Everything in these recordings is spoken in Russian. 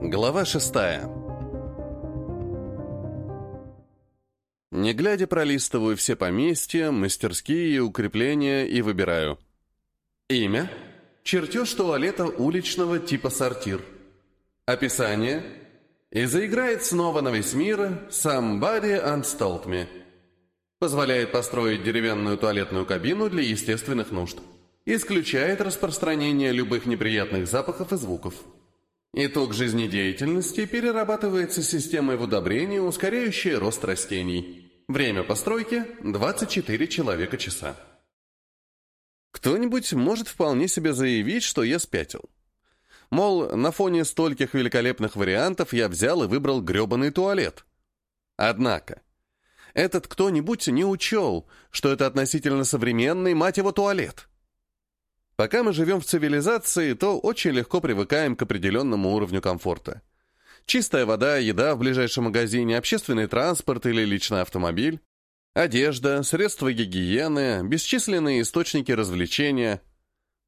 Глава шестая. Не глядя, пролистываю все поместья, мастерские и укрепления и выбираю. Имя. Чертеж туалета уличного типа сортир. Описание. И заиграет снова на весь мир «Somebody unstalled me». Позволяет построить деревянную туалетную кабину для естественных нужд. Исключает распространение любых неприятных запахов и звуков. Итог жизнедеятельности перерабатывается системой в удобрении, ускоряющей рост растений. Время постройки – 24 человека-часа. Кто-нибудь может вполне себе заявить, что я спятил. Мол, на фоне стольких великолепных вариантов я взял и выбрал грёбаный туалет. Однако, этот кто-нибудь не учел, что это относительно современный, мать его, туалет. Пока мы живем в цивилизации, то очень легко привыкаем к определенному уровню комфорта. Чистая вода, еда в ближайшем магазине, общественный транспорт или личный автомобиль, одежда, средства гигиены, бесчисленные источники развлечения.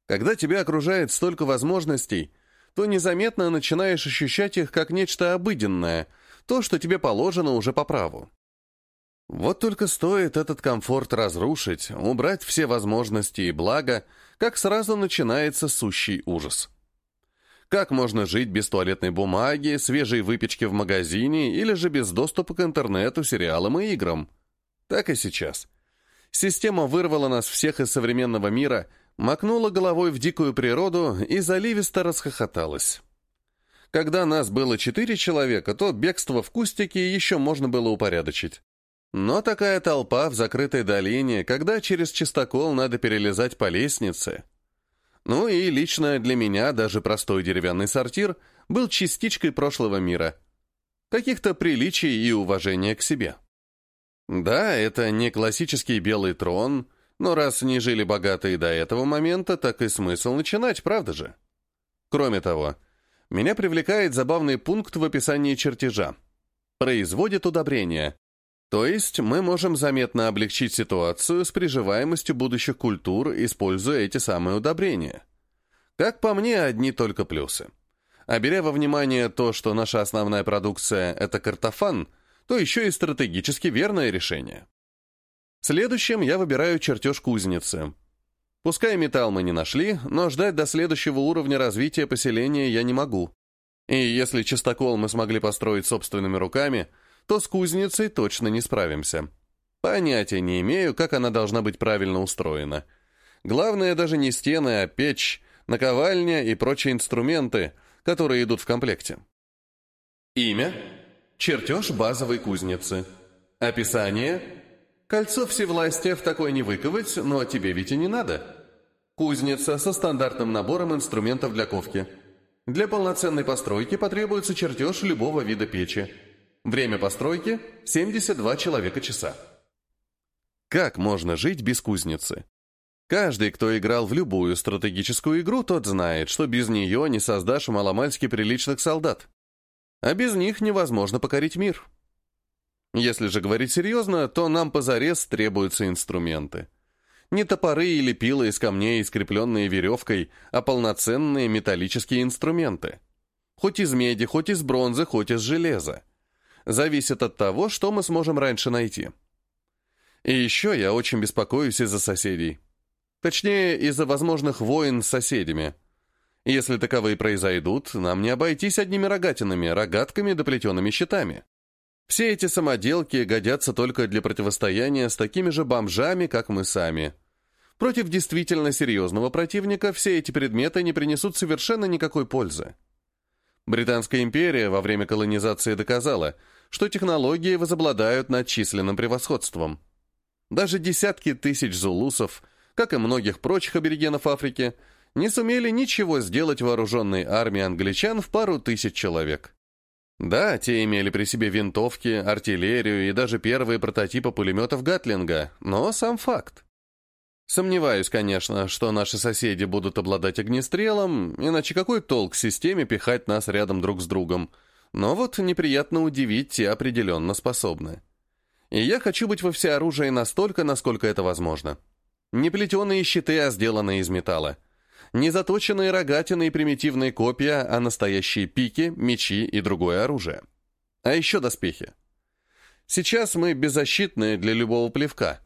Когда тебя окружает столько возможностей, то незаметно начинаешь ощущать их как нечто обыденное, то, что тебе положено уже по праву. Вот только стоит этот комфорт разрушить, убрать все возможности и блага, как сразу начинается сущий ужас. Как можно жить без туалетной бумаги, свежей выпечки в магазине или же без доступа к интернету, сериалам и играм? Так и сейчас. Система вырвала нас всех из современного мира, макнула головой в дикую природу и заливисто расхохоталась. Когда нас было четыре человека, то бегство в кустике еще можно было упорядочить. Но такая толпа в закрытой долине, когда через чистокол надо перелезать по лестнице. Ну и лично для меня даже простой деревянный сортир был частичкой прошлого мира. Каких-то приличий и уважения к себе. Да, это не классический белый трон, но раз не жили богатые до этого момента, так и смысл начинать, правда же? Кроме того, меня привлекает забавный пункт в описании чертежа. Производит удобрения. То есть мы можем заметно облегчить ситуацию с приживаемостью будущих культур, используя эти самые удобрения. Как по мне, одни только плюсы. А беря во внимание то, что наша основная продукция – это картофан, то еще и стратегически верное решение. Следующим я выбираю чертеж кузницы. Пускай металл мы не нашли, но ждать до следующего уровня развития поселения я не могу. И если чистокол мы смогли построить собственными руками – то с кузницей точно не справимся. Понятия не имею, как она должна быть правильно устроена. Главное даже не стены, а печь, наковальня и прочие инструменты, которые идут в комплекте. Имя. Чертеж базовой кузницы. Описание. Кольцо всевластия в такой не выковать, но тебе ведь и не надо. Кузница со стандартным набором инструментов для ковки. Для полноценной постройки потребуется чертеж любого вида печи. Время постройки – 72 человека-часа. Как можно жить без кузницы? Каждый, кто играл в любую стратегическую игру, тот знает, что без нее не создашь маломальски приличных солдат. А без них невозможно покорить мир. Если же говорить серьезно, то нам позарез требуются инструменты. Не топоры или пилы из камней, скрепленные веревкой, а полноценные металлические инструменты. Хоть из меди, хоть из бронзы, хоть из железа зависит от того, что мы сможем раньше найти. И еще я очень беспокоюсь из-за соседей. Точнее, из-за возможных войн с соседями. Если таковые произойдут, нам не обойтись одними рогатинами, рогатками да плетеными щитами. Все эти самоделки годятся только для противостояния с такими же бомжами, как мы сами. Против действительно серьезного противника все эти предметы не принесут совершенно никакой пользы. Британская империя во время колонизации доказала, что технологии возобладают над численным превосходством. Даже десятки тысяч зулусов, как и многих прочих аборигенов Африки, не сумели ничего сделать вооруженной армии англичан в пару тысяч человек. Да, те имели при себе винтовки, артиллерию и даже первые прототипы пулеметов Гатлинга, но сам факт. Сомневаюсь, конечно, что наши соседи будут обладать огнестрелом, иначе какой толк системе пихать нас рядом друг с другом? Но вот неприятно удивить, те определенно способны. И я хочу быть во всеоружии настолько, насколько это возможно. Не плетеные щиты, а сделанные из металла. Не заточенные рогатины и примитивные копья, а настоящие пики, мечи и другое оружие. А еще доспехи. Сейчас мы беззащитные для любого плевка.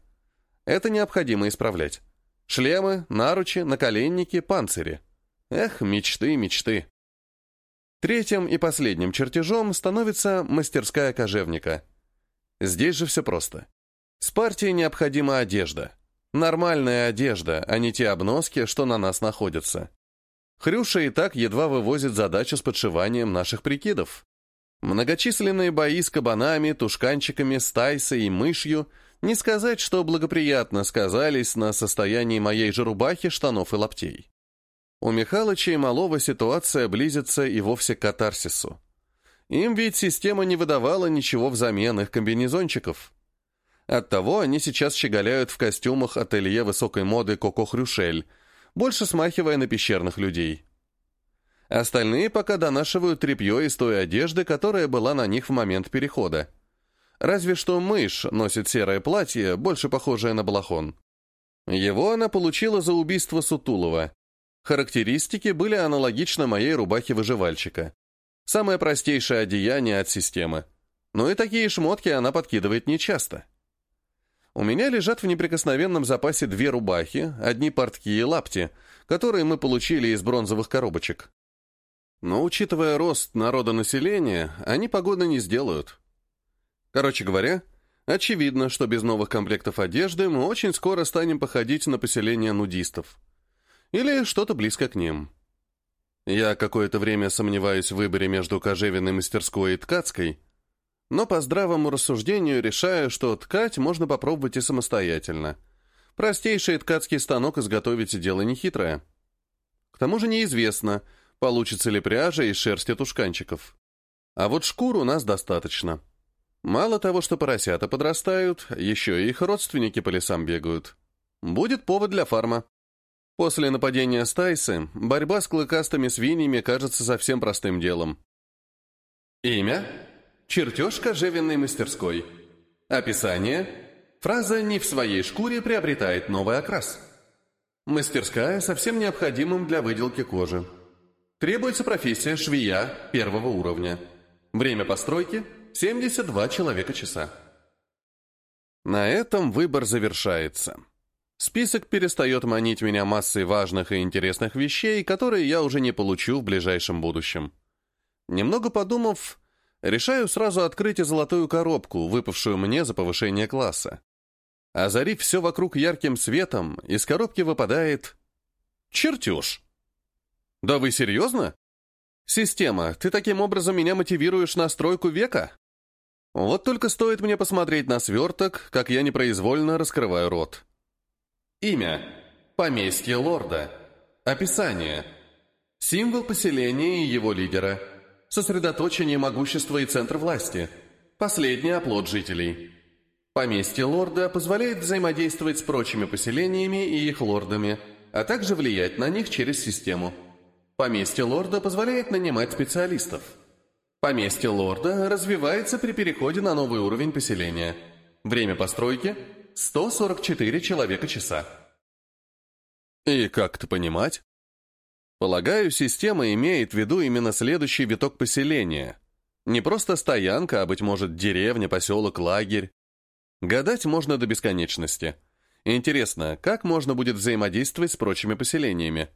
Это необходимо исправлять. Шлемы, наручи, наколенники, панцири. Эх, мечты, мечты. Третьим и последним чертежом становится мастерская кожевника. Здесь же все просто. С партией необходима одежда. Нормальная одежда, а не те обноски, что на нас находятся. Хрюша и так едва вывозит задачу с подшиванием наших прикидов. Многочисленные бои с кабанами, тушканчиками, стайсой и мышью не сказать, что благоприятно сказались на состоянии моей же рубахи, штанов и лаптей. У Михалыча и Малова ситуация близится и вовсе к катарсису. Им ведь система не выдавала ничего взамен их комбинезончиков. Оттого они сейчас щеголяют в костюмах ателье высокой моды Коко Хрюшель, больше смахивая на пещерных людей. Остальные пока донашивают тряпье из той одежды, которая была на них в момент перехода. Разве что мышь носит серое платье, больше похожее на балахон. Его она получила за убийство Сутулова. Характеристики были аналогичны моей рубахе выживальщика. Самое простейшее одеяние от системы. Но и такие шмотки она подкидывает нечасто. У меня лежат в неприкосновенном запасе две рубахи, одни портки и лапти, которые мы получили из бронзовых коробочек. Но, учитывая рост народонаселения, они погоды не сделают. Короче говоря, очевидно, что без новых комплектов одежды мы очень скоро станем походить на поселение нудистов. Или что-то близко к ним. Я какое-то время сомневаюсь в выборе между кожевенной мастерской и ткацкой, но по здравому рассуждению решаю, что ткать можно попробовать и самостоятельно. Простейший ткацкий станок изготовить дело нехитрое. К тому же неизвестно, получится ли пряжа из шерсти тушканчиков. А вот шкур у нас достаточно. Мало того, что поросята подрастают, еще и их родственники по лесам бегают. Будет повод для фарма. После нападения Стайсы борьба с клыкастыми свиньями кажется совсем простым делом. Имя Чертеж кожевенной мастерской. Описание. Фраза «не в своей шкуре» приобретает новый окрас. Мастерская совсем необходимым для выделки кожи. Требуется профессия швея первого уровня. Время постройки – 72 человека-часа. На этом выбор завершается. Список перестает манить меня массой важных и интересных вещей, которые я уже не получу в ближайшем будущем. Немного подумав, решаю сразу открыть и золотую коробку, выпавшую мне за повышение класса. Озарив все вокруг ярким светом, из коробки выпадает... Чертеж! Да вы серьезно? Система, ты таким образом меня мотивируешь на стройку века? Вот только стоит мне посмотреть на сверток, как я непроизвольно раскрываю рот. Имя. Поместье лорда. Описание. Символ поселения и его лидера – сосредоточение могущества и центр власти, последний оплот жителей. Поместье лорда позволяет взаимодействовать с прочими поселениями и их лордами, а также влиять на них через систему. Поместье лорда позволяет нанимать специалистов. Поместье лорда развивается при переходе на новый уровень поселения. Время постройки – 144 человека-часа. И как это понимать? Полагаю, система имеет в виду именно следующий виток поселения. Не просто стоянка, а, быть может, деревня, поселок, лагерь. Гадать можно до бесконечности. Интересно, как можно будет взаимодействовать с прочими поселениями?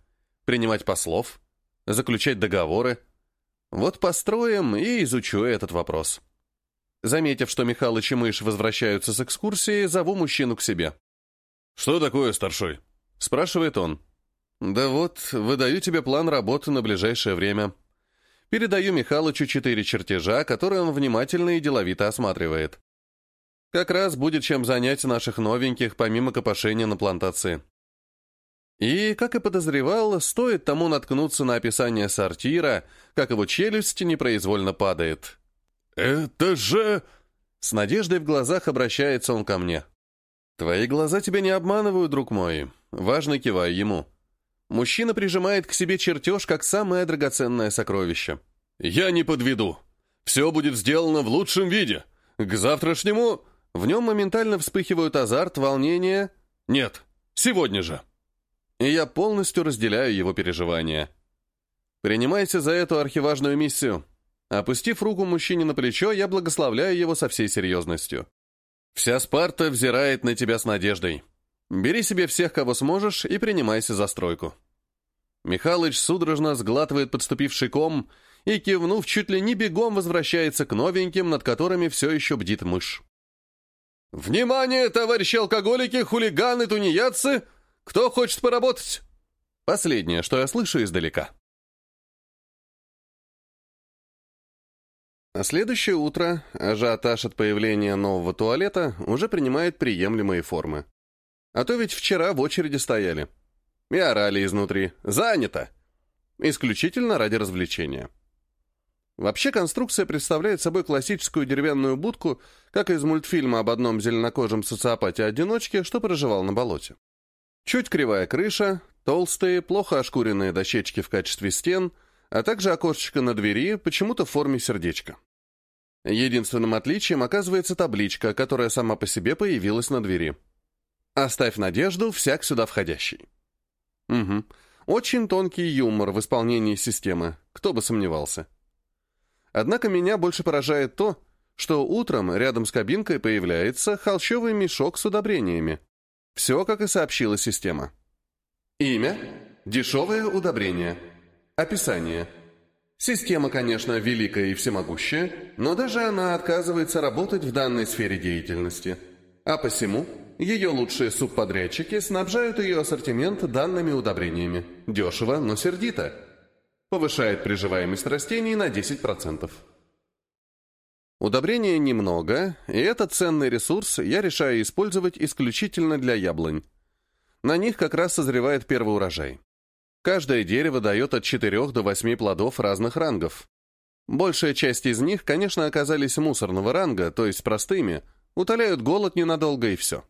Принимать послов? Заключать договоры? Вот построим и изучу этот вопрос. Заметив, что Михалыч и Мышь возвращаются с экскурсии, зову мужчину к себе. «Что такое, старшой?» — спрашивает он. «Да вот, выдаю тебе план работы на ближайшее время. Передаю Михалычу четыре чертежа, которые он внимательно и деловито осматривает. Как раз будет чем занять наших новеньких, помимо копошения на плантации». И, как и подозревал, стоит тому наткнуться на описание сортира, как его челюсть непроизвольно падает. «Это же...» С надеждой в глазах обращается он ко мне. «Твои глаза тебя не обманывают, друг мой». Важно киваю ему. Мужчина прижимает к себе чертеж как самое драгоценное сокровище. «Я не подведу. Все будет сделано в лучшем виде. К завтрашнему...» В нем моментально вспыхивают азарт, волнение. «Нет, сегодня же». и я полностью разделяю его переживания. Принимайте за эту архиважную миссию. Опустив руку мужчине на плечо, я благословляю его со всей серьезностью. Вся Спарта взирает на тебя с надеждой. Бери себе всех, кого сможешь, и принимайся за стройку. Михалыч судорожно сглатывает подступивший ком и, кивнув, чуть ли не бегом возвращается к новеньким, над которыми все еще бдит мышь. «Внимание, товарищи алкоголики, хулиганы, тунеядцы! Кто хочет поработать?» Последнее, что я слышу издалека. А следующее утро ажиотаж от появления нового туалета уже принимает приемлемые формы. А то ведь вчера в очереди стояли. И орали изнутри. «Занято!» Исключительно ради развлечения. Вообще конструкция представляет собой классическую деревянную будку, как из мультфильма об одном зеленокожем социопате-одиночке, что проживал на болоте. Чуть кривая крыша, толстые, плохо ошкуренные дощечки в качестве стен, а также окошечко на двери, почему-то в форме сердечка. Единственным отличием оказывается табличка, которая сама по себе появилась на двери. «Оставь надежду, всяк сюда входящий». Угу. Очень тонкий юмор в исполнении системы, кто бы сомневался. Однако меня больше поражает то, что утром рядом с кабинкой появляется холщовый мешок с удобрениями. Все, как и сообщила система. Имя – дешевое удобрение. Описание – Система, конечно, великая и всемогущая, но даже она отказывается работать в данной сфере деятельности. А посему ее лучшие субподрядчики снабжают ее ассортимент данными удобрениями. Дешево, но сердито. Повышает приживаемость растений на 10%. Удобрения немного, и этот ценный ресурс я решаю использовать исключительно для яблонь. На них как раз созревает первый урожай. Каждое дерево дает от 4 до 8 плодов разных рангов. Большая часть из них, конечно, оказались мусорного ранга, то есть простыми, утоляют голод ненадолго и все.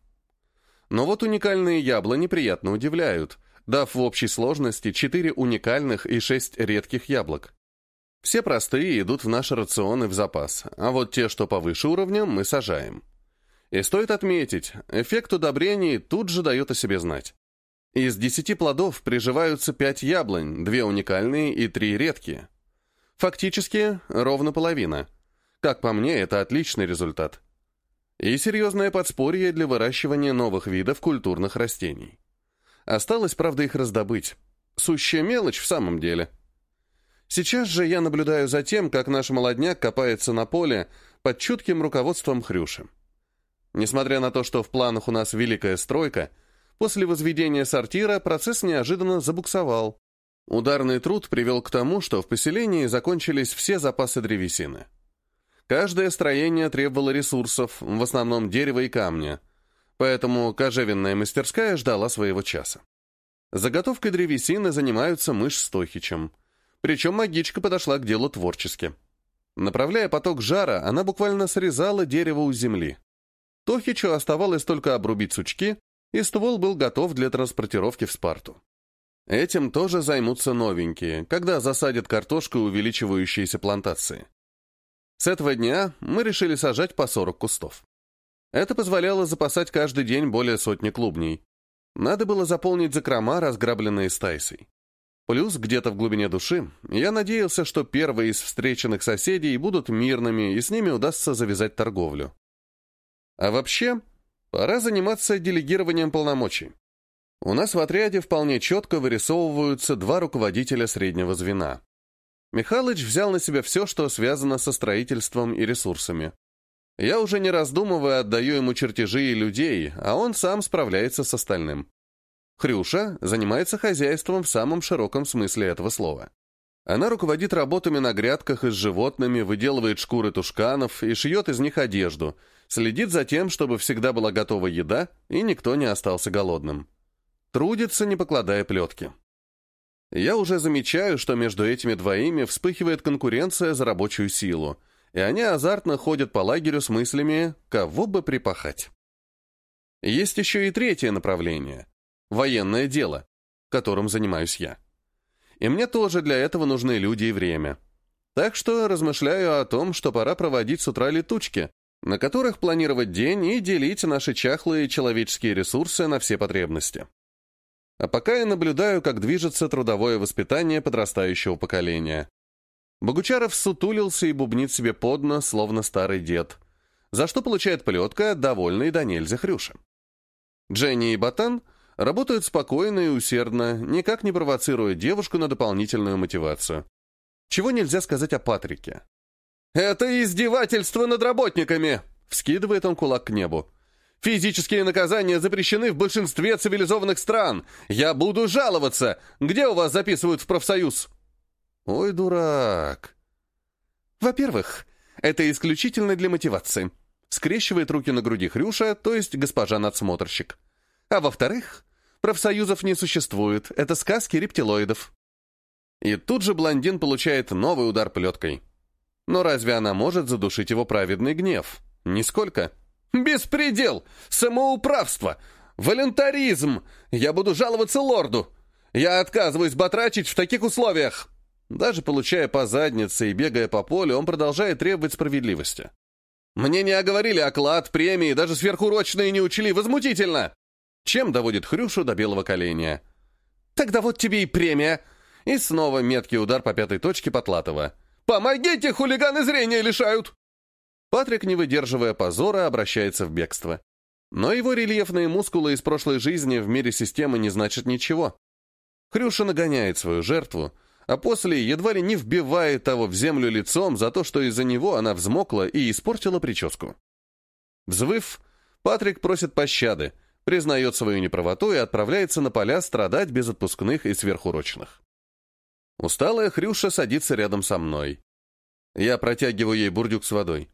Но вот уникальные яблони приятно удивляют, дав в общей сложности 4 уникальных и 6 редких яблок. Все простые идут в наши рационы в запас, а вот те, что повыше уровня, мы сажаем. И стоит отметить, эффект удобрений тут же дает о себе знать. Из десяти плодов приживаются пять яблонь, две уникальные и три редкие. Фактически, ровно половина. Как по мне, это отличный результат. И серьезное подспорье для выращивания новых видов культурных растений. Осталось, правда, их раздобыть. Сущая мелочь в самом деле. Сейчас же я наблюдаю за тем, как наш молодняк копается на поле под чутким руководством Хрюши. Несмотря на то, что в планах у нас великая стройка – После возведения сортира процесс неожиданно забуксовал. Ударный труд привел к тому, что в поселении закончились все запасы древесины. Каждое строение требовало ресурсов, в основном дерева и камня, поэтому кожевенная мастерская ждала своего часа. Заготовкой древесины занимаются мышь с Тохичем. Причем магичка подошла к делу творчески. Направляя поток жара, она буквально срезала дерево у земли. Тохичу оставалось только обрубить сучки, и ствол был готов для транспортировки в Спарту. Этим тоже займутся новенькие, когда засадят картошку увеличивающиеся плантации. С этого дня мы решили сажать по 40 кустов. Это позволяло запасать каждый день более сотни клубней. Надо было заполнить закрома, разграбленные стайсой. Плюс, где-то в глубине души, я надеялся, что первые из встреченных соседей будут мирными, и с ними удастся завязать торговлю. А вообще, Пора заниматься делегированием полномочий. У нас в отряде вполне четко вырисовываются два руководителя среднего звена. Михалыч взял на себя все, что связано со строительством и ресурсами. Я уже не раздумывая отдаю ему чертежи и людей, а он сам справляется с остальным. Хрюша занимается хозяйством в самом широком смысле этого слова. Она руководит работами на грядках и с животными, выделывает шкуры тушканов и шьет из них одежду, следит за тем, чтобы всегда была готова еда и никто не остался голодным. Трудится, не покладая плетки. Я уже замечаю, что между этими двоими вспыхивает конкуренция за рабочую силу, и они азартно ходят по лагерю с мыслями «кого бы припахать». Есть еще и третье направление – военное дело, которым занимаюсь я. И мне тоже для этого нужны люди и время. Так что размышляю о том, что пора проводить с утра летучки, на которых планировать день и делить наши чахлые человеческие ресурсы на все потребности. А пока я наблюдаю, как движется трудовое воспитание подрастающего поколения. Богучаров сутулился и бубнит себе под нос, словно старый дед, за что получает плетка, довольный до нельзя Хрюша. Дженни и Ботан работают спокойно и усердно, никак не провоцируя девушку на дополнительную мотивацию. Чего нельзя сказать о Патрике. «Это издевательство над работниками!» — вскидывает он кулак к небу. «Физические наказания запрещены в большинстве цивилизованных стран. Я буду жаловаться. Где у вас записывают в профсоюз?» «Ой, дурак!» «Во-первых, это исключительно для мотивации», — скрещивает руки на груди Хрюша, то есть госпожа надсмотрщик. «А во-вторых, профсоюзов не существует, это сказки рептилоидов». И тут же блондин получает новый удар плеткой. Но разве она может задушить его праведный гнев? Нисколько. «Беспредел! Самоуправство! Волонтаризм! Я буду жаловаться лорду! Я отказываюсь батрачить в таких условиях!» Даже получая по заднице и бегая по полю, он продолжает требовать справедливости. «Мне не оговорили оклад, премии, даже сверхурочные не учли. Возмутительно!» Чем доводит Хрюшу до белого коленя. «Тогда вот тебе и премия!» И снова меткий удар по пятой точке Потлатова. «Помогите, хулиганы зрения лишают!» Патрик, не выдерживая позора, обращается в бегство. Но его рельефные мускулы из прошлой жизни в мире системы не значат ничего. Хрюша нагоняет свою жертву, а после едва ли не вбивает того в землю лицом за то, что из-за него она взмокла и испортила прическу. Взвыв, Патрик просит пощады, признает свою неправоту и отправляется на поля страдать без отпускных и сверхурочных. Усталая Хрюша садится рядом со мной. Я протягиваю ей бурдюк с водой.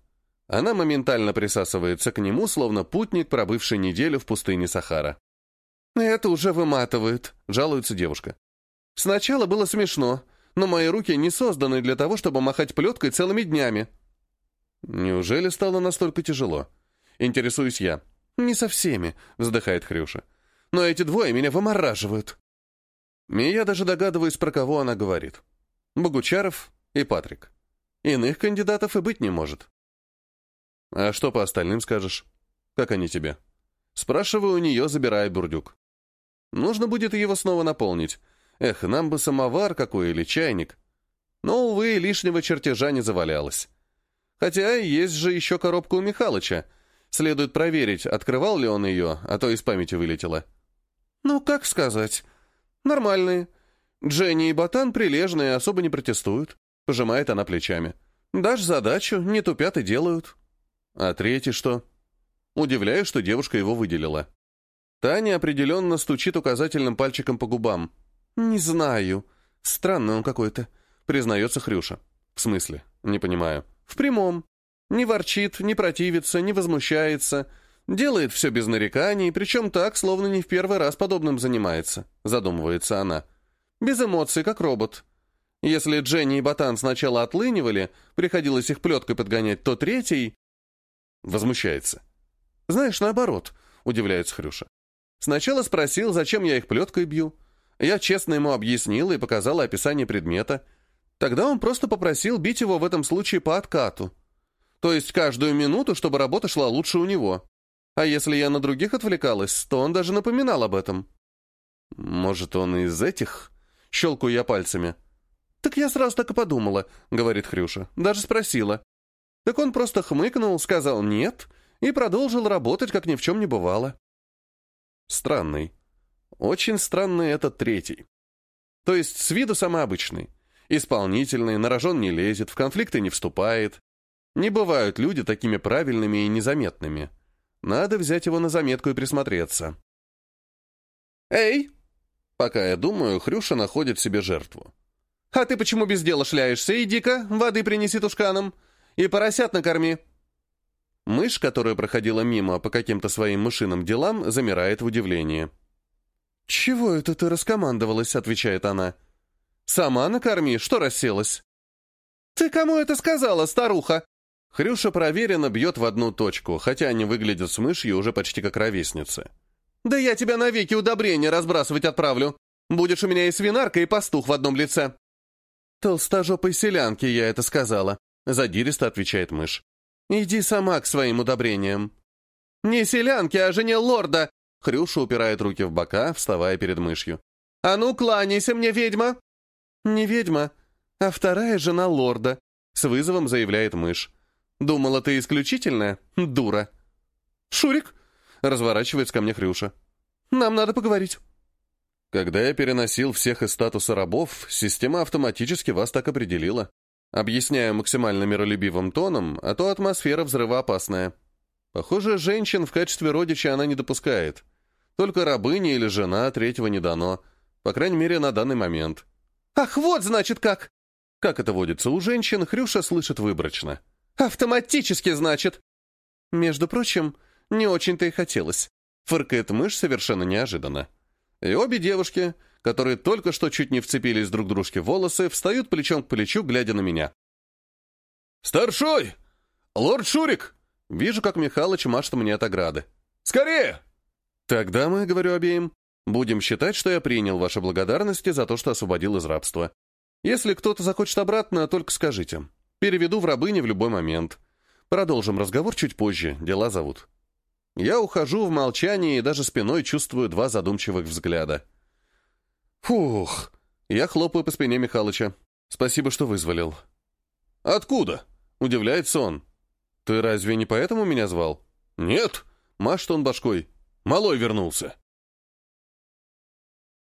Она моментально присасывается к нему, словно путник, пробывший неделю в пустыне Сахара. «Это уже выматывает», — жалуется девушка. Сначала было смешно, но мои руки не созданы для того, чтобы махать плеткой целыми днями. Неужели стало настолько тяжело? Интересуюсь я. Не со всеми, вздыхает Хрюша. Но эти двое меня вымораживают. И я даже догадываюсь, про кого она говорит. Богучаров и Патрик. Иных кандидатов и быть не может. А что по остальным скажешь? Как они тебе? Спрашиваю у нее, забирая бурдюк. Нужно будет его снова наполнить, Эх, нам бы самовар какой или чайник. Но, увы, лишнего чертежа не завалялось. Хотя есть же еще коробка у Михалыча. Следует проверить, открывал ли он ее, а то из памяти вылетело. Ну, как сказать. Нормальные. Дженни и Ботан прилежные, особо не протестуют. Пожимает она плечами. Дашь задачу, не тупят и делают. А третий что? Удивляюсь, что девушка его выделила. Таня определенно стучит указательным пальчиком по губам. «Не знаю. Странный он какой-то», — признается Хрюша. «В смысле? Не понимаю». «В прямом. Не ворчит, не противится, не возмущается. Делает все без нареканий, причем так, словно не в первый раз подобным занимается», — задумывается она. «Без эмоций, как робот. Если Дженни и Ботан сначала отлынивали, приходилось их плеткой подгонять, то третий...» Возмущается. «Знаешь, наоборот», — удивляется Хрюша. «Сначала спросил, зачем я их плеткой бью». Я честно ему объяснила и показала описание предмета. Тогда он просто попросил бить его в этом случае по откату. То есть каждую минуту, чтобы работа шла лучше у него. А если я на других отвлекалась, то он даже напоминал об этом. Может, он из этих? Щелкаю я пальцами. Так я сразу так и подумала, говорит Хрюша. Даже спросила. Так он просто хмыкнул, сказал «нет» и продолжил работать, как ни в чем не бывало. Странный. Очень странный этот третий. То есть с виду самый обычный. Исполнительный, на рожон не лезет, в конфликты не вступает. Не бывают люди такими правильными и незаметными. Надо взять его на заметку и присмотреться. «Эй!» Пока я думаю, Хрюша находит себе жертву. «А ты почему без дела шляешься? Иди-ка, воды принеси тушканам. И поросят накорми». Мышь, которая проходила мимо по каким-то своим мышиным делам, замирает в удивлении. «Чего это ты раскомандовалась?» — отвечает она. «Сама накорми, что расселась?» «Ты кому это сказала, старуха?» Хрюша проверенно бьет в одну точку, хотя они выглядят с мышью уже почти как ровесницы. «Да я тебя навеки удобрения разбрасывать отправлю. Будешь у меня и свинарка, и пастух в одном лице». «Толстожопой селянке я это сказала», — задиристо отвечает мышь. «Иди сама к своим удобрениям». «Не селянке, а жене лорда!» Хрюша упирает руки в бока, вставая перед мышью. «А ну, кланяйся мне, ведьма!» «Не ведьма, а вторая жена лорда», — с вызовом заявляет мышь. «Думала, ты исключительная? Дура!» «Шурик!» — разворачивается ко мне Хрюша. «Нам надо поговорить». Когда я переносил всех из статуса рабов, система автоматически вас так определила. Объясняю максимально миролюбивым тоном, а то атмосфера взрывоопасная. Похоже, женщин в качестве родича она не допускает. Только рабыня или жена третьего не дано. По крайней мере, на данный момент. «Ах, вот, значит, как!» Как это водится у женщин, Хрюша слышит выборочно. «Автоматически, значит!» Между прочим, не очень-то и хотелось. Фыркает мышь совершенно неожиданно. И обе девушки, которые только что чуть не вцепились друг дружке в волосы, встают плечом к плечу, глядя на меня. «Старшой! Лорд Шурик!» Вижу, как Михалыч машет мне от ограды. «Скорее!» «Тогда мы, — говорю обеим, — будем считать, что я принял ваши благодарности за то, что освободил из рабства. Если кто-то захочет обратно, только скажите. Переведу в рабыни в любой момент. Продолжим разговор чуть позже, дела зовут». Я ухожу в молчании и даже спиной чувствую два задумчивых взгляда. Фух. Я хлопаю по спине Михалыча. Спасибо, что вызволил. Откуда? Удивляется он. Ты разве не поэтому меня звал? Нет. Машет он башкой. Малой вернулся.